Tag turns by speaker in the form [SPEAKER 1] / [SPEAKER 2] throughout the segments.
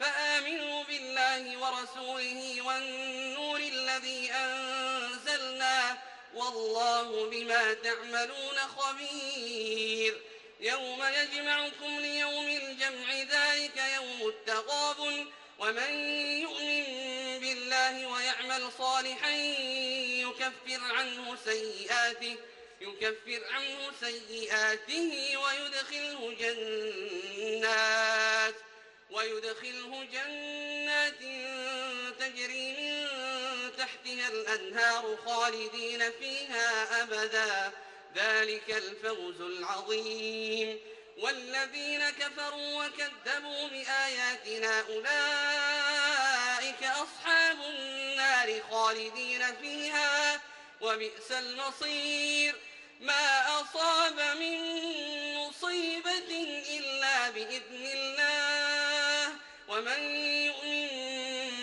[SPEAKER 1] فآمنوا بالله ورسوله والنور الذي أنزلنا والله بما تعملون خبير يوم يجمعكم ليوم الجمع ذلك يوم التغابن ومن يؤمن بالله ويعمل صالحا يكفر عنه سيئاته يكفر عنه سيئاته ويدخله جنات ويدخله جنات تجري من تحتها الأنهار خالدين فيها أبدا ذلك الفوز العظيم والذين كفروا وكذبوا بآياتنا أولئك أصحاب النار خالدين فيها وبئس المصير ما أصاب من مصيبة إلا بإذن الله ومن يؤمن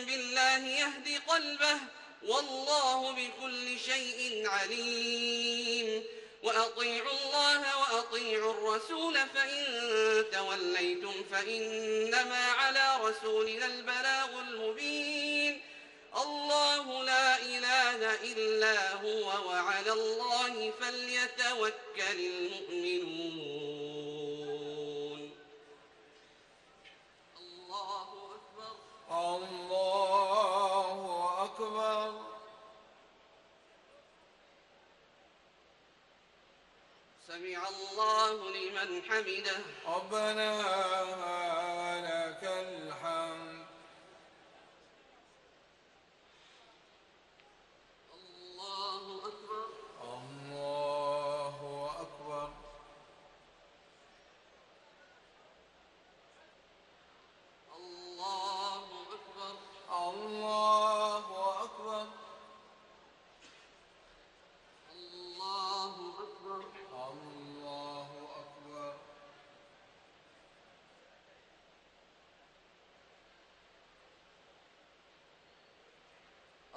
[SPEAKER 1] بالله يهد قلبه والله بكل شيء عليم وأطيعوا الله وأطيعوا الرسول فإن توليتم فإنما على رسولنا البلاغ المبين الله لا إله إلا هو وعلى الله فليتوكل المؤمنون الله لمن حمده
[SPEAKER 2] ربنا لك الحمد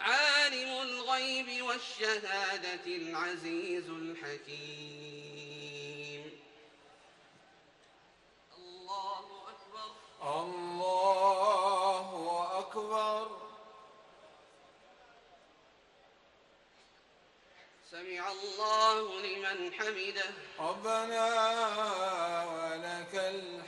[SPEAKER 1] عالم الغيب والشهادة العزيز الحكيم الله أكبر الله أكبر سمع الله لمن حمده
[SPEAKER 2] ربنا ولك الحمد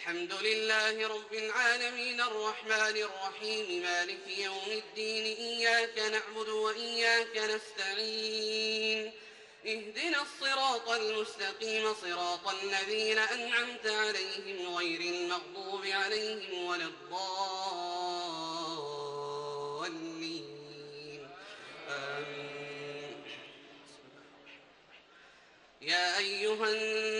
[SPEAKER 1] الحمد لله رب العالمين الرحمن الرحيم مالك يوم الدين إياك نعبد وإياك نستعين اهدنا الصراط المستقيم صراط الذين أنعمت عليهم غير المغضوب عليهم ولا الضالين آمين يا أيها الناس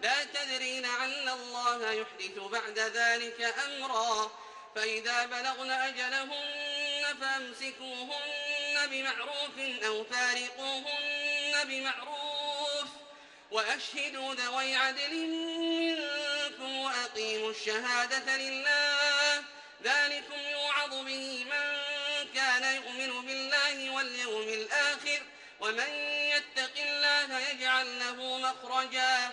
[SPEAKER 1] لا تدري لعل الله يحدث بعد ذلك أمرا فإذا بلغن أجلهن فامسكوهن بمعروف أو فارقوهن بمعروف وأشهدوا ذوي عدل منكم وأقيموا الشهادة لله ذلكم يوعظ به من كان يؤمن بالله واليوم الآخر ومن يتق الله يجعل له مخرجاً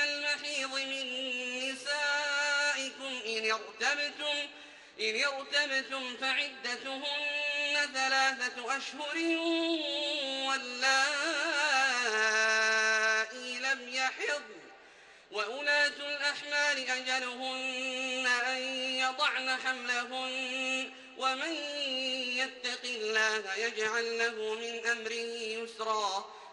[SPEAKER 1] إن ارتبتم فعدتهن ثلاثة أشهر واللائي لم يحض وأولاة الأحمال أجلهن أن يضعن حملهن ومن يتق الله يجعل له من أمره يسرا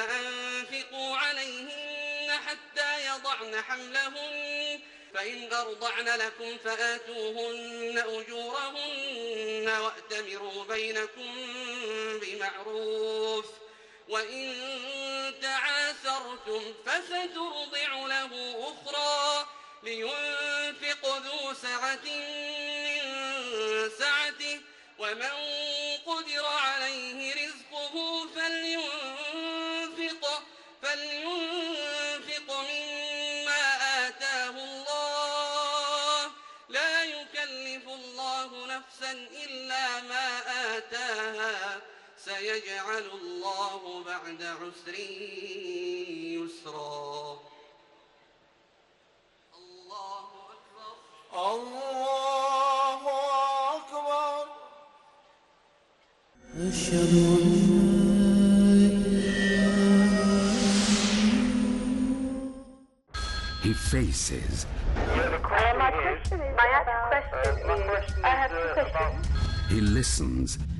[SPEAKER 1] فأنفقوا عليهن حتى يضعن حملهن فإن أرضعن لكم فآتوهن أجورهن وأتمروا بينكم بمعروف وإن تعاثرتم فسترضع له أخرى لينفق ذو سعة من سعته ومن قدر عليه سيجعل الله بعد عسر يسرا الله أكبر الله
[SPEAKER 2] أكبر
[SPEAKER 3] He faces. Yeah, my question is. My question is. I have two questions. He listens.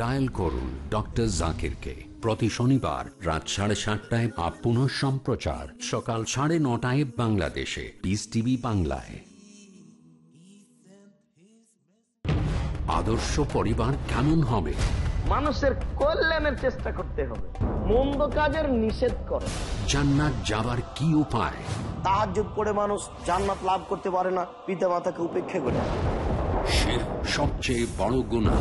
[SPEAKER 3] Dial করুন doctor জাকিরকে প্রতি শনিবার রাত সাড়ে সাতটায় আপ পুনঃ সম্প্রচার সকাল সাড়ে নটায় বাংলাদেশে পিস টিভি বাংলায় আদর্শ পরিবার কেমন হবে
[SPEAKER 4] মানুষের কল্যাণের চেষ্টা করতে হবে মন্দ কাজের নিষেধ করে
[SPEAKER 3] জান্নাত যাবার কি উপায়
[SPEAKER 4] তাহাজুদ করে মানুষ জান্নাত লাভ করতে পারে না পিতা মাতাকে উপেক্ষা করে
[SPEAKER 3] সবচেয়ে বড় গুণা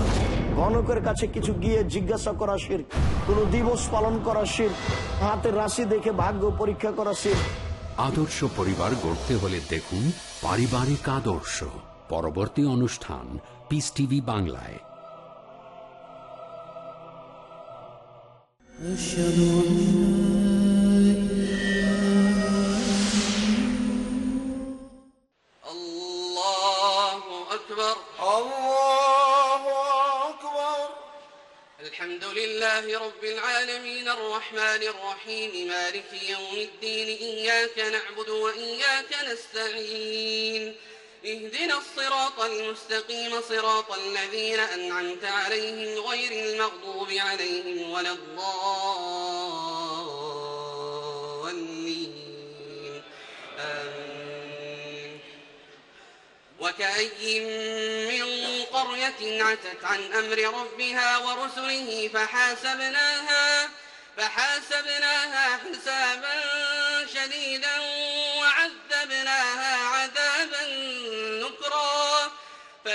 [SPEAKER 4] গণকের কাছে কিছু গিয়ে জিজ্ঞাসা করা শির কোনো দিবস পালন করা শির হাতের রাশি দেখে ভাগ্য পরীক্ষা করা শির
[SPEAKER 3] আদর্শ পরিবার গড়তে হলে দেখুন পারিবারিক আদর্শ পরবর্তী অনুষ্ঠান পিস টিভি বাংলায় Shalom, Shalom,
[SPEAKER 1] الرحمن الرحيم مالك يوم الدين إياك نعبد وإياك نستعين اهدنا الصراط المستقيم صراط الذين أنعمت عليهم غير المغضوب عليهم ولا الضالين آمين وكأي من قرية عتت عن أمر ربها ورسله فحاسبناها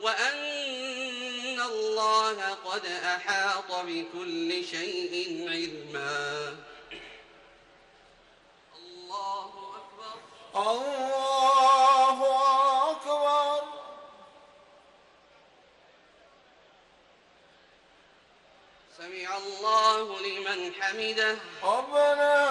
[SPEAKER 1] وأن الله قد أحاط بكل شيء علما
[SPEAKER 2] الله أكبر الله
[SPEAKER 1] أكبر سمع الله لمن
[SPEAKER 2] حمده ربنا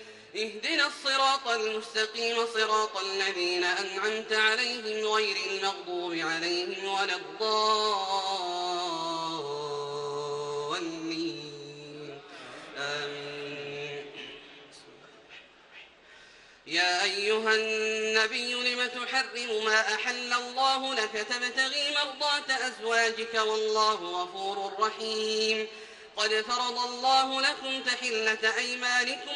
[SPEAKER 1] اهدنا الصراط المستقيم صراط الذين أنعمت عليهم غير المغضوب عليهم ولا الضالين آمين يا أيها النبي لم تحرم ما أحل الله لك تبتغي مرضات أزواجك والله غفور رحيم قد فرض الله لكم تحلة أيمانكم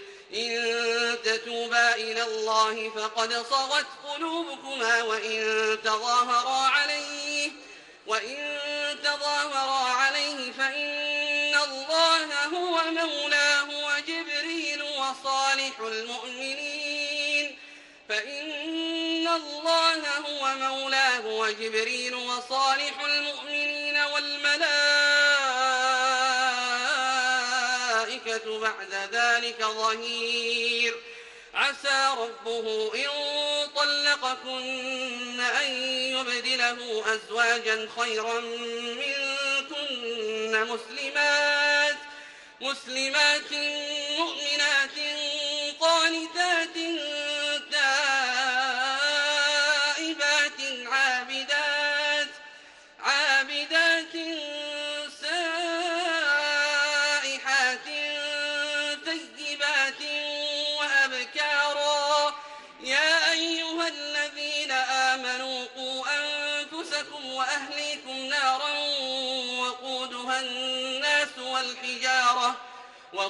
[SPEAKER 1] إن تتوبا إلى الله فقد صغت قلوبكما وإن تظاهرا عليه وإن تظاهرا عليه فإن الله هو مولاه وجبريل وصالح المؤمنين فإن الله هو مولاه وجبريل وصالح المؤمنين والملائكة الشركة بعد ذلك ظهير عسى ربه إن طلقكن أن يبدله أزواجا خيرا منكن مسلمات مسلمات مؤمنات قانتات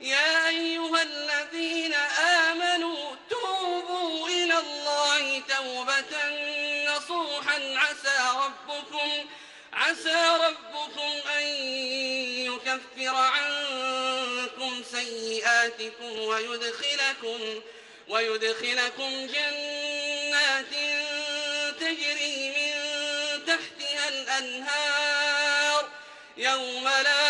[SPEAKER 1] يا أيها الذين آمنوا توبوا إلى الله توبة نصوحا عسى ربكم عسى ربكم أن يكفر عنكم سيئاتكم ويدخلكم ويدخلكم جنات تجري من تحتها الأنهار يوم لا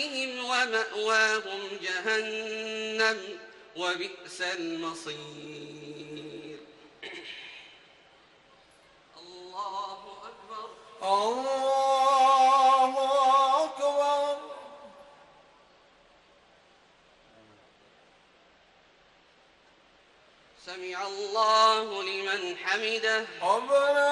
[SPEAKER 1] ومأواهم جهنم وبئس المصير الله أكبر الله
[SPEAKER 2] أكبر
[SPEAKER 1] سمع الله لمن حمده ربنا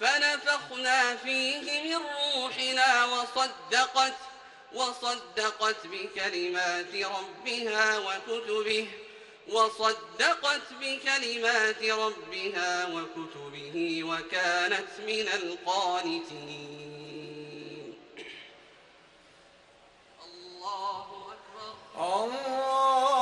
[SPEAKER 1] فنفخنا فيه من روحنا وصدقت وصدقت بكلمات ربها وكتبه وصدقت بكلمات ربها وكتبه وكانت من القانتين
[SPEAKER 2] الله أكبر الله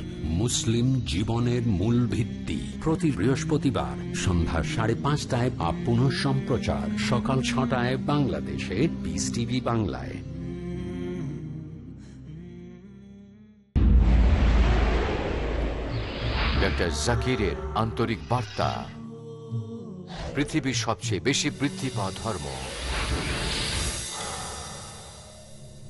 [SPEAKER 3] মুসলিম জীবনের মূল ভিত্তি প্রতি বৃহস্পতিবার সন্ধ্যা সাড়ে পাঁচটায় বা পুনঃ সম্প্রচার সকাল ছটায় বাংলাদেশে পিস টিভি বাংলায় ডক্টর জাকিরের আন্তরিক বার্তা পৃথিবীর সবচেয়ে বেশি বৃদ্ধি পাওয়া ধর্ম